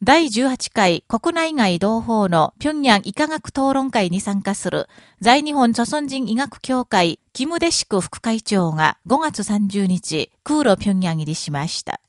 第18回国内外同胞の平壌医科学討論会に参加する在日本著尊人医学協会キムデシク副会長が5月30日空路平壌入りしました。